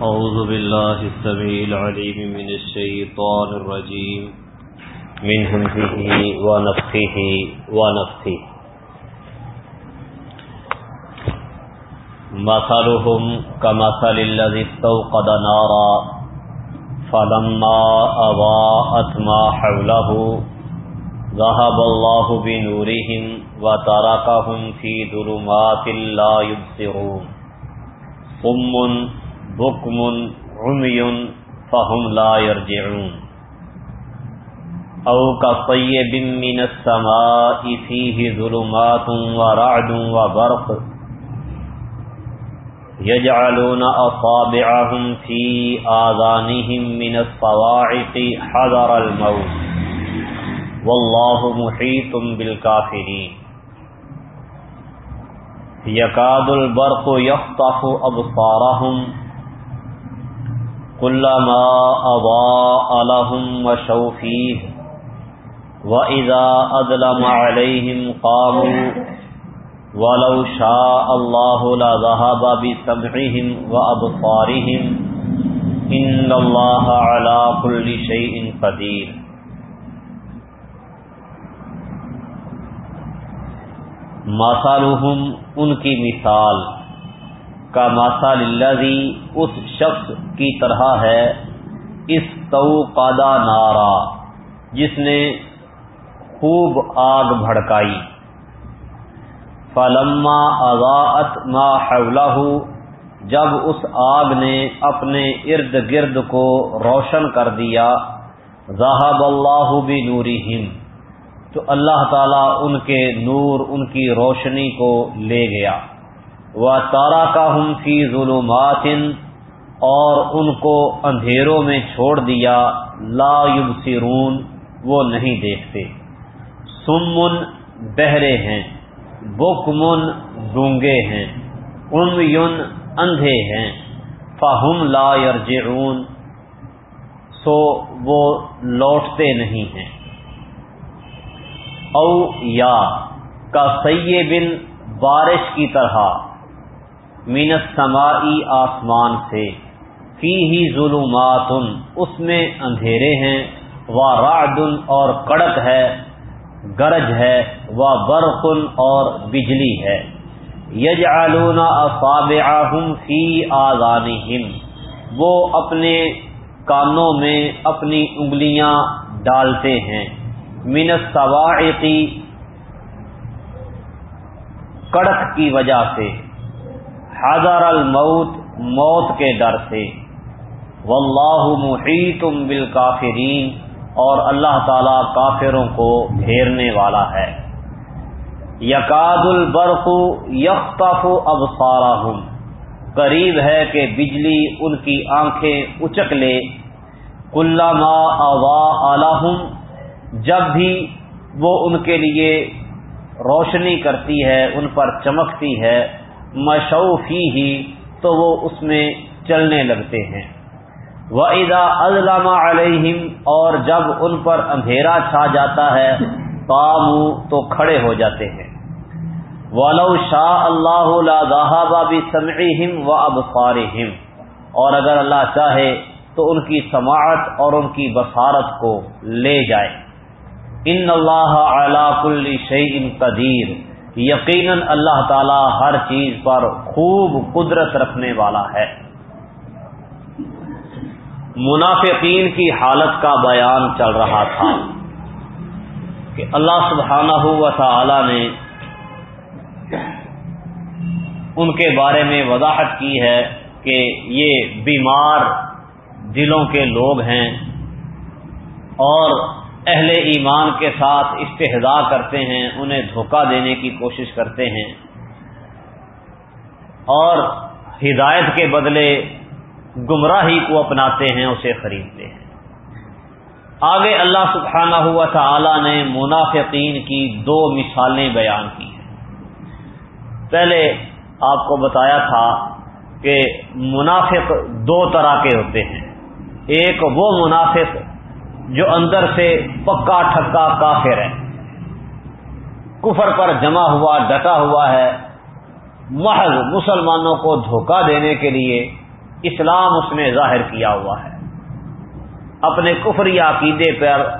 أعوذ بالله السميع العليم من الشيطان الرجيم. من همزه ونفخه ونفخه. مثلهم كمثل الذي استوقد نارا فلما أضاءت ما حوله ذهب الله بنورهم وتركهم في ظلمات لا يبصرون. صم بكم عمي فهم لا يرجعون أو كطيب من السماء فيه ظلمات ورعد وبرق يجعلون أصابعهم في آذانهم من الصواعق حذر الموت والله محيط بالكافرين يكاد البرق يخطف أبصارهم كلما أضاء لهم مشوا فيه وإذا أظلم عليهم قاموا ولو شاء الله لذهب بسمعهم وأبصارهم إن الله على كل شيء قدير مثالهم ان کی مثال کا مثال الذي اس شخص کی طرح ہے، اس توقدا نارا، جس نے خوب آگ بھڑکائی۔ فلما اضاءت ما حولہ جب اس آگ نے اپنے ارد گرد کو روشن کر دیا، ذہب اللہ بنورہم، تو اللہ تعالیٰ ان کے نور، ان کی روشنی کو لے گیا۔ وہ تارا کا ہم فی ظلمات اور ان کو اندھیروں میں چھوڑ دیا، لا یبصرون وہ نہیں دیکھتے۔ سمن بہرے ہیں بکمن گونگے ہیں ام یون اندھے ہیں۔ فہم لا یرجعون سو وہ لوٹتے نہیں ہیں۔ او یا، کا سی بن بارش کی طرح۔ مینت سمائی آسمان سے فی ہی ظلمات اس میں اندھیرے ہیں و رعدن اور کڑک ہے، گرج ہے و برقن اور بجلی ہے۔ یج اصابعہم فی آذانہم، وہ اپنے کانوں میں اپنی انگلیاں ڈالتے ہیں۔ من الصواعقی کڑک کی وجہ سے۔ حضر الموت، موت کے ڈر سے۔ واللہ محیط بالکافرین اور اللہ تعالی کافروں کو گھیرنے والا ہے۔ یقاد البرق یختف ابصارہم، قریب ہے کہ بجلی ان کی آنکھیں اچک لے۔ کلما اوا الحم جب بھی وہ ان کے لیے روشنی کرتی ہے، ان پر چمکتی ہے مشوفی ہی تو وہ اس میں چلنے لگتے ہیں۔ وہ ادا علامہ علیہم اور جب ان پر اندھیرا چھا جاتا ہے پامو تو کھڑے ہو جاتے ہیں۔ ولو شاہ اللہ بھی سمعہم و ابصارہم اور اگر اللہ چاہے، تو ان کی سماعت اور ان کی بصارت کو لے جائے۔ ان اللہ علا کل شعی قدیر یقیناً اللہ تعالی ہر چیز پر خوب قدرت رکھنے والا ہے۔ منافقین کی حالت کا بیان چل رہا تھا کہ اللہ سبحانہ و تعالی نے ان کے بارے میں وضاحت کی ہے کہ یہ بیمار دلوں کے لوگ ہیں اور اہل ایمان کے ساتھ استحدا کرتے ہیں، انہیں دھوکہ دینے کی کوشش کرتے ہیں۔ اور ہدایت کے بدلے گمراہی کو اپناتے ہیں، اسے خریدتے ہیں۔ آگے اللہ سبحانہ ہوا تعالی نے منافقین کی دو مثالیں بیان کی ہیں۔ پہلے آپ کو بتایا تھا کہ منافق دو طرح کے ہوتے ہیں۔ ایک وہ منافق جو اندر سے پکا ٹھکا کافر ہے۔ کفر پر جمع ہوا، ڈٹا ہوا ہے۔ محض مسلمانوں کو دھوکہ دینے کے لیے اسلام اس نے ظاہر کیا ہوا ہے۔ اپنے کفری عقیدے پر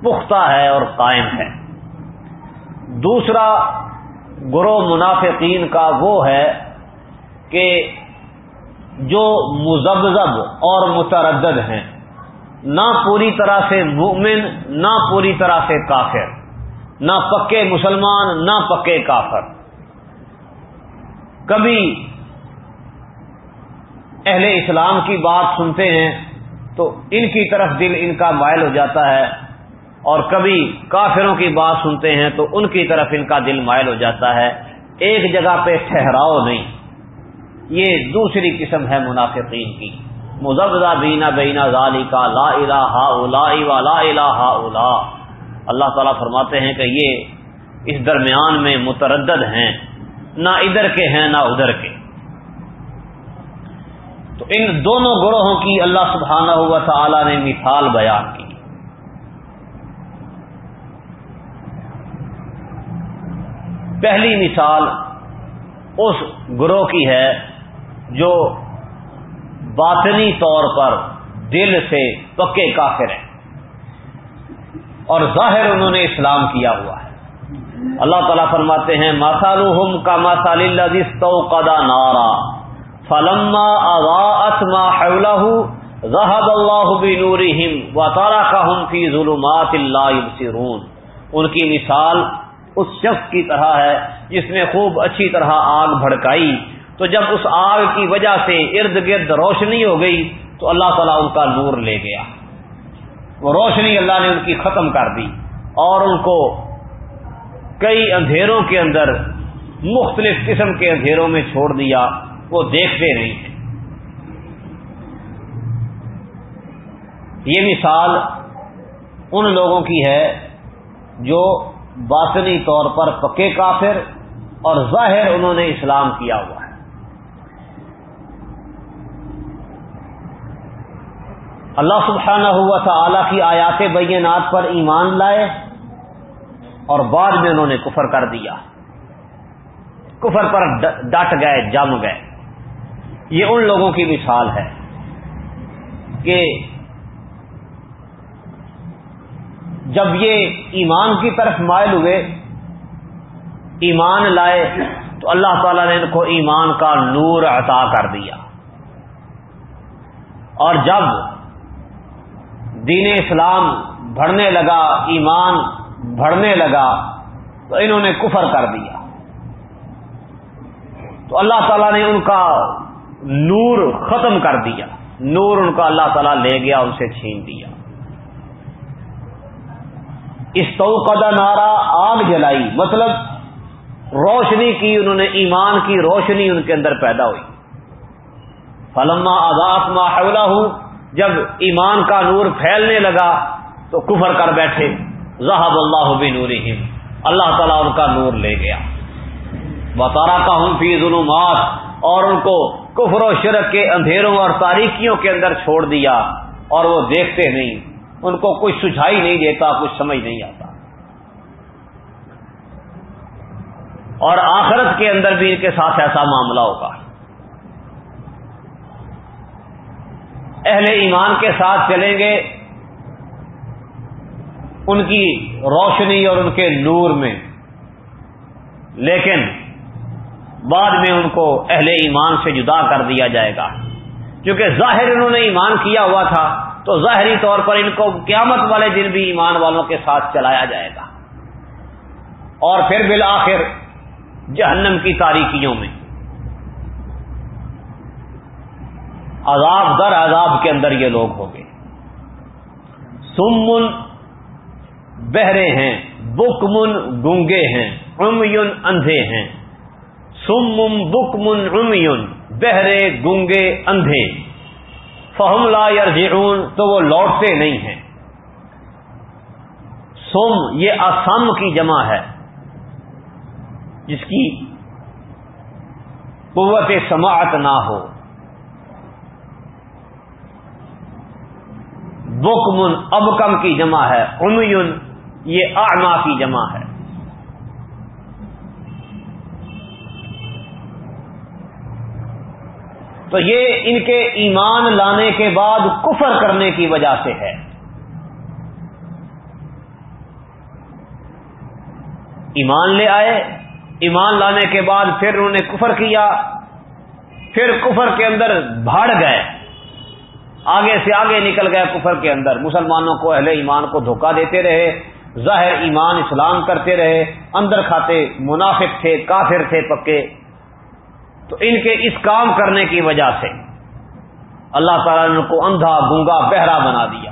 پختہ ہے اور قائم ہے۔ دوسرا گروہ منافقین کا وہ ہے کہ جو مزبزب اور متردد ہیں۔ نہ پوری طرح سے مومن، نہ پوری طرح سے کافر۔ نہ پکے مسلمان، نہ پکے کافر۔ کبھی اہل اسلام کی بات سنتے ہیں تو ان کی طرف دل ان کا مائل ہو جاتا ہے، اور کبھی کافروں کی بات سنتے ہیں تو ان کی طرف ان کا دل مائل ہو جاتا ہے۔ ایک جگہ پہ ٹھہراؤ نہیں، یہ دوسری قسم ہے منافقین کی۔ مزبزہ بینا بینا ظالی کا لا الہ الا و لا الہ الا اللہ تعالیٰ فرماتے ہیں کہ یہ اس درمیان میں متردد ہیں، نہ ادھر کے ہیں نہ ادھر کے۔ تو ان دونوں گروہوں کی اللہ سبحانہ ہوا تعالی نے مثال بیان کی۔ پہلی مثال اس گروہ کی ہے جو باطنی طور پر دل سے پکے کافر ہیں۔ اور ظاہر انہوں نے اسلام کیا ہوا ہے۔ اللہ تعالیٰ فرماتے ہیں ماسال کا ماسال قدا نارا فلما اضاءت ما حوله ذهب اللہ بنورهم وتركهم في ظلمات لا يبصرون۔ ان کی مثال اس شخص کی طرح ہے جس نے خوب اچھی طرح آگ بھڑکائی۔ تو جب اس آگ کی وجہ سے ارد گرد روشنی ہو گئی، تو اللہ تعالیٰ ان کا نور لے گیا۔ وہ روشنی اللہ نے ان کی ختم کر دی اور ان کو کئی اندھیروں کے اندر، مختلف قسم کے اندھیروں میں چھوڑ دیا۔ وہ دیکھتے نہیں یہ مثال ان لوگوں کی ہے جو باطنی طور پر پکے کافر اور ظاہر انہوں نے اسلام کیا ہوا ہے اللہ سبحانہ ہوا تھا کی آیات بینات پر ایمان لائے اور بعد میں انہوں نے کفر کر دیا۔ کفر پر ڈٹ گئے، جم گئے۔ یہ ان لوگوں کی مثال ہے کہ جب یہ ایمان کی طرف مائل ہوئے، ایمان لائے، تو اللہ تعالی نے ان کو ایمان کا نور عطا کر دیا۔ اور جب دین اسلام بڑھنے لگا، ایمان بڑھنے لگا، تو انہوں نے کفر کر دیا۔ تو اللہ تعالیٰ نے ان کا نور ختم کر دیا۔ نور ان کا اللہ تعالیٰ لے گیا، ان سے چھین دیا اس نارا آگ جلائی مطلب روشنی کی، انہوں نے ایمان کی روشنی ان کے اندر پیدا ہوئی۔ فلما آزاد ما ہوں جب ایمان کا نور پھیلنے لگا تو کفر کر بیٹھے۔ ذہب اللہ بنورہم۔ اللہ تعالیٰ ان کا نور لے گیا۔ بطارا کا ہوں فی ظلمات۔ اور ان کو کفر و شرک کے اندھیروں اور تاریکیوں کے اندر چھوڑ دیا۔ اور وہ دیکھتے نہیں۔ ان کو کچھ سجھائی نہیں دیتا، کچھ سمجھ نہیں آتا۔ اور آخرت کے اندر بھی ان کے ساتھ ایسا معاملہ ہوگا۔ اہل ایمان کے ساتھ چلیں گے، ان کی روشنی اور ان کے نور میں۔ لیکن بعد میں ان کو اہل ایمان سے جدا کر دیا جائے گا۔ کیونکہ ظاہر انہوں نے ایمان کیا ہوا تھا، تو ظاہری طور پر ان کو قیامت والے دن بھی ایمان والوں کے ساتھ چلایا جائے گا۔ اور پھر بالآخر جہنم کی تاریکیوں میں۔ عذاب در عذاب کے اندر یہ لوگ ہوں گے۔ سمن بہرے ہیں، بکمن گنگے ہیں امین اندھے ہیں۔ سمم بکمن امین بہرے گنگے اندھے۔ فہم لا یرجعون، تو وہ لوٹتے نہیں ہیں۔ سم یہ اسم کی جمع ہے، جس کی قوت سماعت نہ ہو۔ بکمن ابکم کی جمع ہے۔ امیون یہ اعما کی جمع ہے۔ تو یہ ان کے ایمان لانے کے بعد کفر کرنے کی وجہ سے ہے۔ ایمان لے آئے، ایمان لانے کے بعد پھر انہوں نے کفر کیا۔ پھر کفر کے اندر بھاڑ گئے۔ آگے سے آگے نکل گئے کفر کے اندر۔ مسلمانوں کو اہل ایمان کو دھوکہ دیتے رہے، ظاہر ایمان اسلام کرتے رہے، اندر کھاتے منافق تھے، کافر تھے پکے۔ تو ان کے اس کام کرنے کی وجہ سے اللہ تعالیٰ نے ان کو اندھا گنگا بہرا بنا دیا۔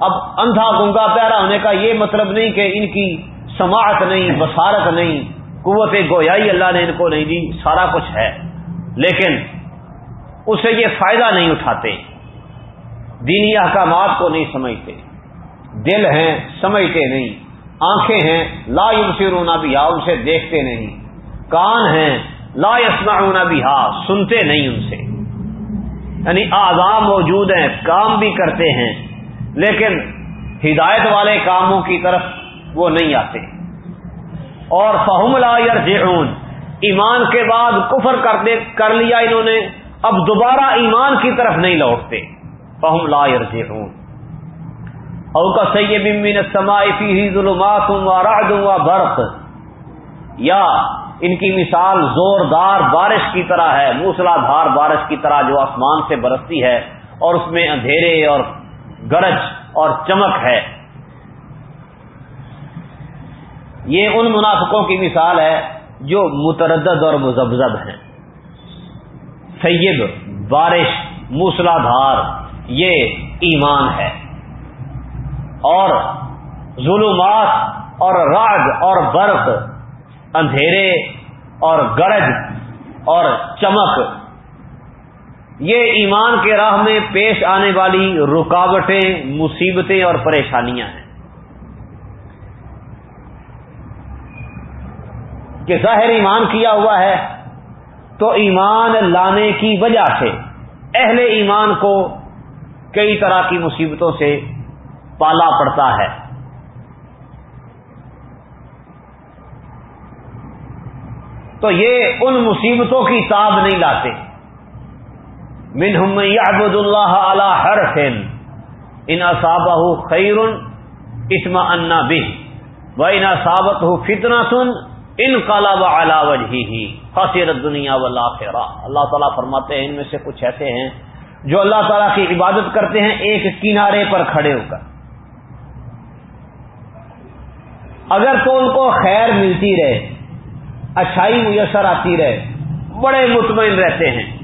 اب اندھا گنگا بہرا ہونے کا یہ مطلب نہیں کہ ان کی سماعت نہیں، بصارت نہیں، قوت گویائی اللہ نے ان کو نہیں دی، سارا کچھ ہے۔ لیکن اسے یہ فائدہ نہیں اٹھاتے۔ دینی احکامات کو نہیں سمجھتے۔ دل ہیں، سمجھتے نہیں۔ آنکھیں ہیں، لا یبصرون بھی ہا ان سے دیکھتے نہیں۔ کان ہیں، لا یسمعون بھی ہا سنتے نہیں ان سے۔ یعنی آزام موجود ہیں، کام بھی کرتے ہیں، لیکن ہدایت والے کاموں کی طرف وہ نہیں آتے۔ اور فہم لا یرجعون، ایمان کے بعد کفر کر دے، کر لیا انہوں نے۔ اب دوبارہ ایمان کی طرف نہیں لوٹتے۔ فہم لا یرجعون۔ او کا سید من السماء فيه ظلمات ورعد وبرق یا ان کی مثال زوردار بارش کی طرح ہے موسلا دھار بارش کی طرح جو آسمان سے برستی ہے اور اس میں اندھیرے اور گرج اور چمک ہے۔ یہ ان منافقوں کی مثال ہے جو متردد اور مزبزب ہیں۔ سید، بارش موسلا دھار یہ ایمان ہے۔ اور ظلمات اور راگ اور برف، اندھیرے اور گرج اور چمک، یہ ایمان کے راہ میں پیش آنے والی رکاوٹیں، مصیبتیں اور پریشانیاں ہیں۔ کہ ظاہر ایمان کیا ہوا ہے، تو ایمان لانے کی وجہ سے اہل ایمان کو کئی طرح کی مصیبتوں سے پالا پڑتا ہے۔ تو یہ ان مصیبتوں کی تاب نہیں لاتے۔ منہم یعبد اللہ علی ہر فین ان اصابہ خیر اسما انا بہ و ان اصابت ہو فتنا سن ان کالا و علاوج ہی خاصر دنیا و اللہ تعالیٰ فرماتے ہیں، ان میں سے کچھ ایسے ہیں جو اللہ تعالیٰ کی عبادت کرتے ہیں، ایک کنارے پر کھڑے ہو کر۔ اگر تو ان کو خیر ملتی رہے، اچھائی میسر آتی رہے، بڑے مطمئن رہتے ہیں۔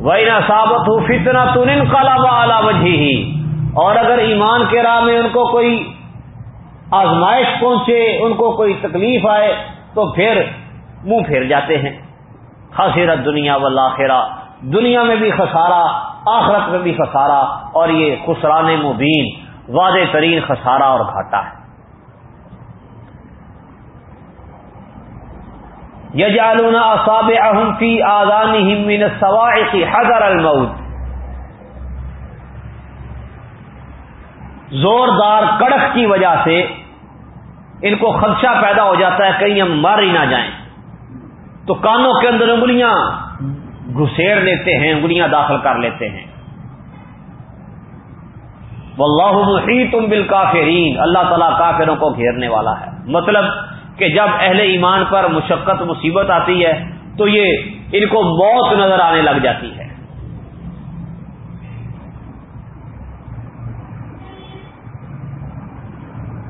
وہ نہ ثابت ہو فتنا تو ان کالا ہی اور اگر ایمان کے راہ میں ان کو کوئی آزمائش پہنچے، ان کو کوئی تکلیف آئے، تو پھر منہ پھیر جاتے ہیں۔ خاصرت دنیا والآخرہ۔ دنیا میں بھی خسارہ، آخرت میں بھی خسارہ، اور یہ خسران مبین، واضح ترین خسارہ اور گھاٹا ہے۔ یجالون اصاب اہم فی آزانی من سوائے حضر الموت۔ زوردار کڑک کی وجہ سے ان کو خدشہ پیدا ہو جاتا ہے، کہیں ہم مر ہی نہ جائیں۔ تو کانوں کے اندر انگلیاں گھسیڑ لیتے ہیں، انگلیاں داخل کر لیتے ہیں۔ واللہ محیط بالکافرین، اللہ تعالیٰ کافروں کو گھیرنے والا ہے۔ مطلب کہ جب اہل ایمان پر مشقت، مصیبت آتی ہے، تو یہ ان کو موت نظر آنے لگ جاتی ہے۔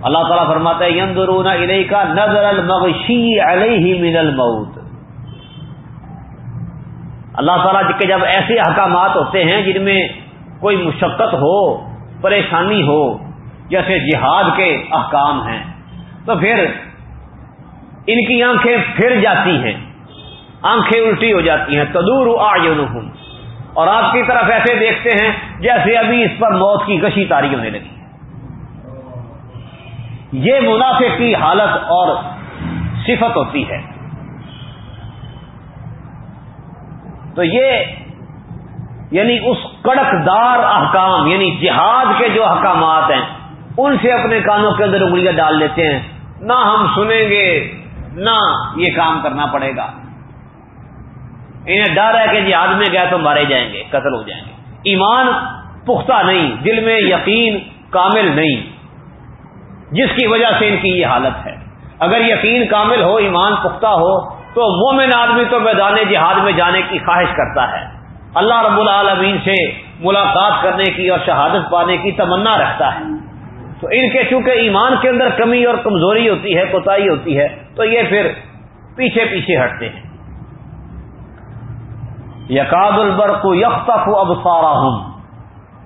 اللہ تعالیٰ فرماتا ہے، یندرون علیہ کا نظر المغشی علیہ من الموت۔ اللہ تعالیٰ کے جب ایسے احکامات ہوتے ہیں جن میں کوئی مشقت ہو، پریشانی ہو، جیسے جہاد کے احکام ہیں، تو پھر ان کی آنکھیں پھر جاتی ہیں، آنکھیں الٹی ہو جاتی ہیں، تدور آئنہم اور آپ کی طرف ایسے دیکھتے ہیں جیسے ابھی اس پر موت کی گشی تاری ہونے لگی۔ یہ منافع کی حالت اور صفت ہوتی ہے۔ تو یہ یعنی اس کڑک دار احکام یعنی جہاد کے جو احکامات ہیں، ان سے اپنے کانوں کے اندر انگلیاں ڈال لیتے ہیں۔ نہ ہم سنیں گے، نہ یہ کام کرنا پڑے گا۔ انہیں ڈر ہے کہ جہاد میں گئے تو مارے جائیں گے، قتل ہو جائیں گے۔ ایمان پختہ نہیں، دل میں یقین کامل نہیں۔ جس کی وجہ سے ان کی یہ حالت ہے۔ اگر یقین کامل ہو، ایمان پختہ ہو تو مومن آدمی تو میدان جہاد میں جانے کی خواہش کرتا ہے۔ اللہ رب العالمین سے ملاقات کرنے کی اور شہادت پانے کی تمنا رکھتا ہے۔ تو ان کے چونکہ ایمان کے اندر کمی اور کمزوری ہوتی ہے کوتا ہوتی ہے، تو یہ پھر پیچھے پیچھے ہٹتے ہیں۔ یقاد البر کو یکف اب سارا ہوں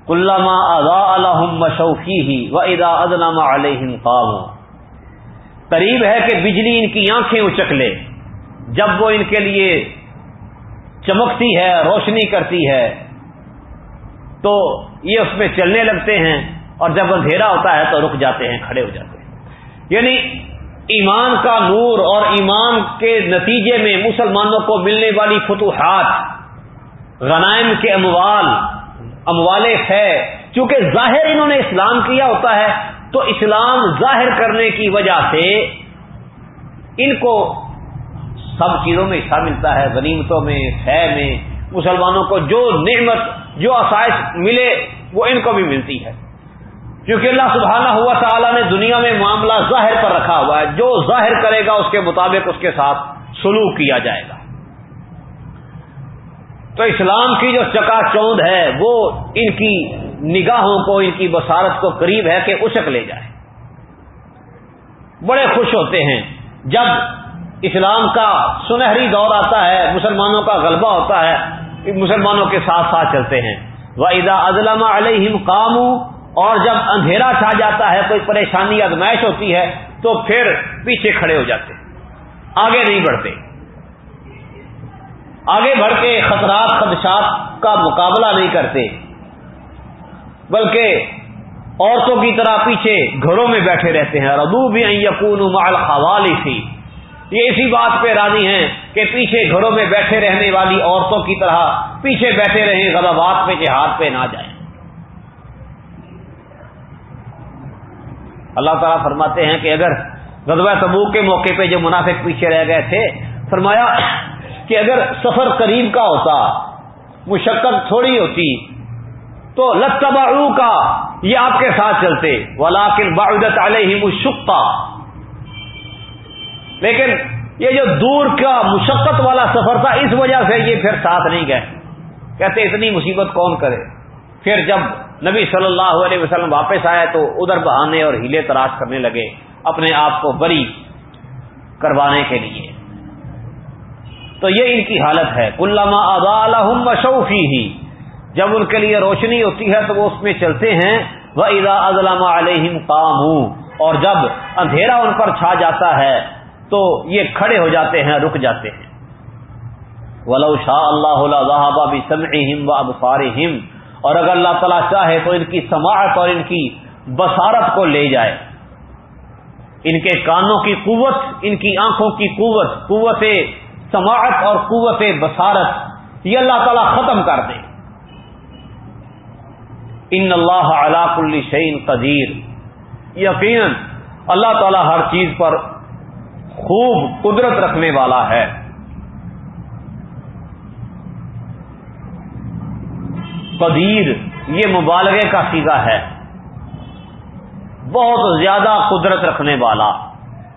کلامہ ادا الحم مشوقی ہی و ادا ادنامہ علیہ قریب ہے کہ بجلی ان کی آنکھیں اچک لے۔ جب وہ ان کے لیے چمکتی ہے، روشنی کرتی ہے، تو یہ اس میں چلنے لگتے ہیں اور جب اندھیرا ہوتا ہے تو رک جاتے ہیں، کھڑے ہو جاتے ہیں۔ یعنی ایمان کا نور اور ایمان کے نتیجے میں مسلمانوں کو ملنے والی فتوحات، غنائم کے اموال اموال ہے۔ چونکہ ظاہر انہوں نے اسلام کیا ہوتا ہے، تو اسلام ظاہر کرنے کی وجہ سے ان کو سب چیزوں میں حصہ ملتا ہے، غنیمتوں میں خے میں، مسلمانوں کو جو نعمت، جو آسائش ملے، وہ ان کو بھی ملتی ہے۔ کیونکہ اللہ سبحانہ ہوا تعالیٰ نے دنیا میں معاملہ ظاہر پر رکھا ہوا ہے۔ جو ظاہر کرے گا، اس کے مطابق اس کے ساتھ سلوک کیا جائے گا۔ تو اسلام کی جو چکا چوند ہے، وہ ان کی نگاہوں کو، ان کی بسارت کو قریب ہے کہ اشک لے جائے۔ بڑے خوش ہوتے ہیں۔ جب اسلام کا سنہری دور آتا ہے، مسلمانوں کا غلبہ ہوتا ہے، مسلمانوں کے ساتھ ساتھ چلتے ہیں۔ وہ ادا ازلم علیہم اور جب اندھیرا چھا جاتا ہے، کوئی پریشانی ازمائش ہوتی ہے، تو پھر پیچھے کھڑے ہو جاتے آگے نہیں بڑھتے۔ آگے بڑھ کے خطرات، خدشات کا مقابلہ نہیں کرتے۔ بلکہ عورتوں کی طرح پیچھے گھروں میں بیٹھے رہتے ہیں۔ ردو بھی یقون مال خوالی تھی یہ اسی بات پہ راضی ہیں کہ پیچھے گھروں میں بیٹھے رہنے والی عورتوں کی طرح پیچھے بیٹھے رہیں غلبات پہ جہاد پہ نہ جائیں۔ اللہ تعالیٰ فرماتے ہیں کہ اگر غزوہ تبوک کے موقع پہ جو منافق پیچھے رہ گئے تھے، فرمایا کہ اگر سفر قریب کا ہوتا، مشقت تھوڑی ہوتی، تو لتباڑو کا یہ آپ کے ساتھ چلتے۔ ولاکن باعدت علیہ مشقہ لیکن یہ جو دور کا مشقت والا سفر تھا، اس وجہ سے یہ پھر ساتھ نہیں گئے۔ کہتے اتنی مصیبت کون کرے؟ پھر جب نبی صلی اللہ علیہ وسلم واپس آئے تو ادھر بہانے اور ہیلے تلاش کرنے لگے اپنے آپ کو بری کروانے کے لیے۔ تو یہ ان کی حالت ہے۔ علامہ ادالحم شوفی ہی جب ان کے لیے روشنی ہوتی ہے تو وہ اس میں چلتے ہیں۔ وہ ادا ازلام علیہم کام اور جب اندھیرا ان پر چھا جاتا ہے تو یہ کھڑے ہو جاتے ہیں، رک جاتے ہیں۔ ولو شاہ اللہ بھی سمعہم و ابصارہم اور اگر اللہ تعالیٰ چاہے تو ان کی سماعت اور ان کی بصارت کو لے جائے۔ ان کے کانوں کی قوت، ان کی آنکھوں کی قوت قوت سماعت اور قوت بصارت، یہ اللہ تعالیٰ ختم کر دے۔ ان اللہ علاق الشعین قدیر یقیناً اللہ تعالیٰ ہر چیز پر خوب قدرت رکھنے والا ہے۔ قدیر یہ مبالغے کا سیدھا ہے۔ بہت زیادہ قدرت رکھنے والا۔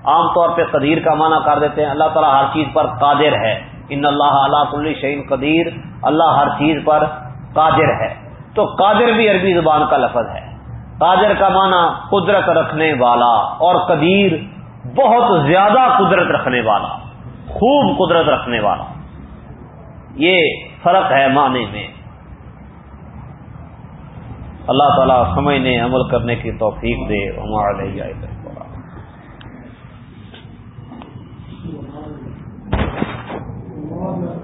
عام طور پہ قدیر کا معنی کر دیتے ہیں۔ اللہ تعالیٰ ہر چیز پر قادر ہے۔ ان اللہ علیہ کل شعین قدیر۔ اللہ ہر چیز پر قادر ہے۔ تو قادر بھی عربی زبان کا لفظ ہے۔ قادر کا معنی قدرت رکھنے والا اور قدیر بہت زیادہ قدرت رکھنے والا خوب قدرت رکھنے والا۔ یہ فرق ہے معنی میں۔ اللہ تعالیٰ سمجھنے عمل کرنے کی توفیق دے۔ ہمارا لے جائے Oh, my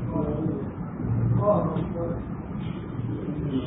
God.